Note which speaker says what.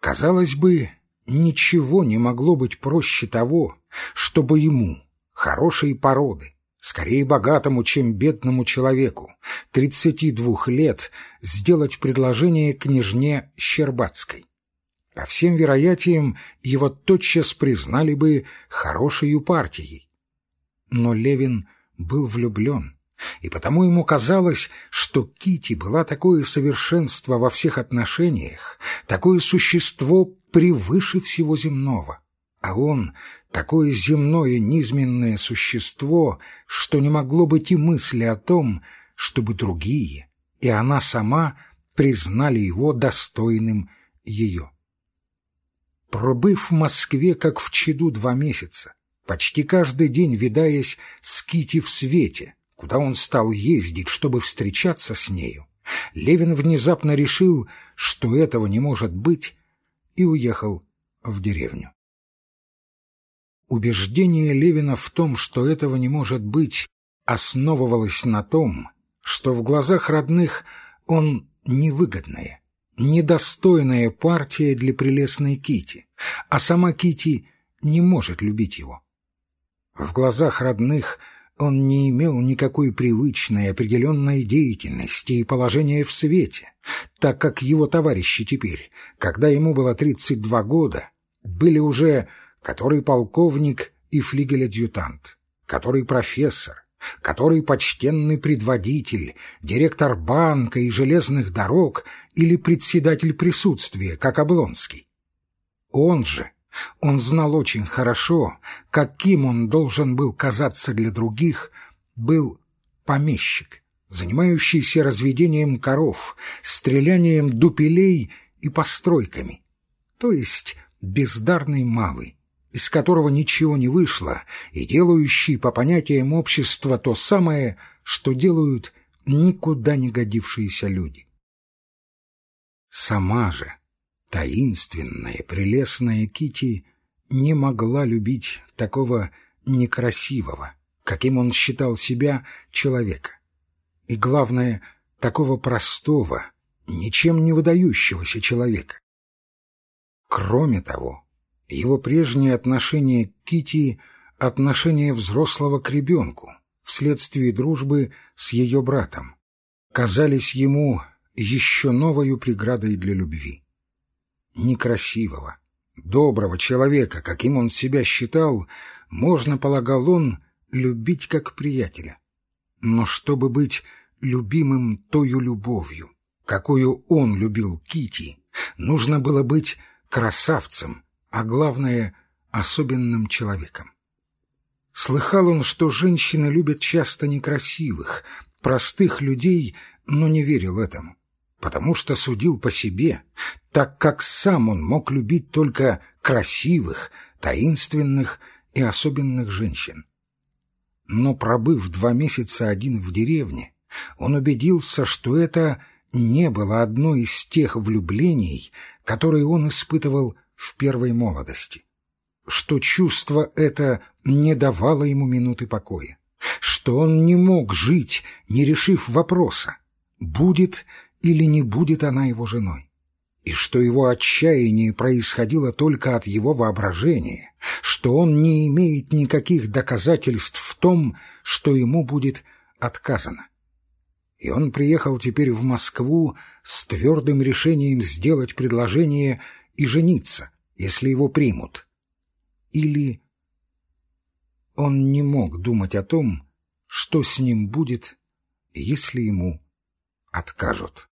Speaker 1: Казалось бы, ничего не могло быть проще того, чтобы ему, хорошей породы, скорее богатому, чем бедному человеку, 32 лет, сделать предложение княжне Щербацкой. По всем вероятиям, его тотчас признали бы хорошей партией. Но Левин был влюблен, и потому ему казалось, что Кити была такое совершенство во всех отношениях, такое существо превыше всего земного, а он — такое земное низменное существо, что не могло быть и мысли о том, чтобы другие, и она сама, признали его достойным ее. Пробыв в Москве, как в чаду два месяца, почти каждый день видаясь с Кити в свете, куда он стал ездить, чтобы встречаться с нею, Левин внезапно решил, что этого не может быть, и уехал в деревню. Убеждение Левина в том, что этого не может быть, основывалось на том, что в глазах родных он невыгодная, недостойная партия для прелестной Кити, а сама Кити не может любить его. В глазах родных он не имел никакой привычной определенной деятельности и положения в свете, так как его товарищи теперь, когда ему было 32 года, были уже который полковник и флигель-адъютант, который профессор, который почтенный предводитель, директор банка и железных дорог или председатель присутствия, как Облонский. Он же, он знал очень хорошо, каким он должен был казаться для других, был помещик, занимающийся разведением коров, стрелянием дупелей и постройками, то есть бездарный малый, из которого ничего не вышло, и делающий по понятиям общества то самое, что делают никуда не годившиеся люди. Сама же, таинственная, прелестная Кити не могла любить такого некрасивого, каким он считал себя, человека. И, главное, такого простого, ничем не выдающегося человека. Кроме того, его прежнее отношение к Кити — отношение взрослого к ребенку, вследствие дружбы с ее братом, казались ему еще новою преградой для любви. Некрасивого, доброго человека, каким он себя считал, можно, полагал он, любить как приятеля. Но чтобы быть любимым тою любовью, какую он любил Кити, нужно было быть красавцем, а главное — особенным человеком. Слыхал он, что женщины любят часто некрасивых, простых людей, но не верил этому, потому что судил по себе, так как сам он мог любить только красивых, таинственных и особенных женщин. Но пробыв два месяца один в деревне, он убедился, что это не было одно из тех влюблений, которые он испытывал в первой молодости, что чувство это не давало ему минуты покоя, что он не мог жить, не решив вопроса, будет или не будет она его женой, и что его отчаяние происходило только от его воображения, что он не имеет никаких доказательств в том, что ему будет отказано. И он приехал теперь в Москву с твердым решением сделать предложение и жениться, если его примут. Или он не мог думать о том, что с ним будет, если ему откажут.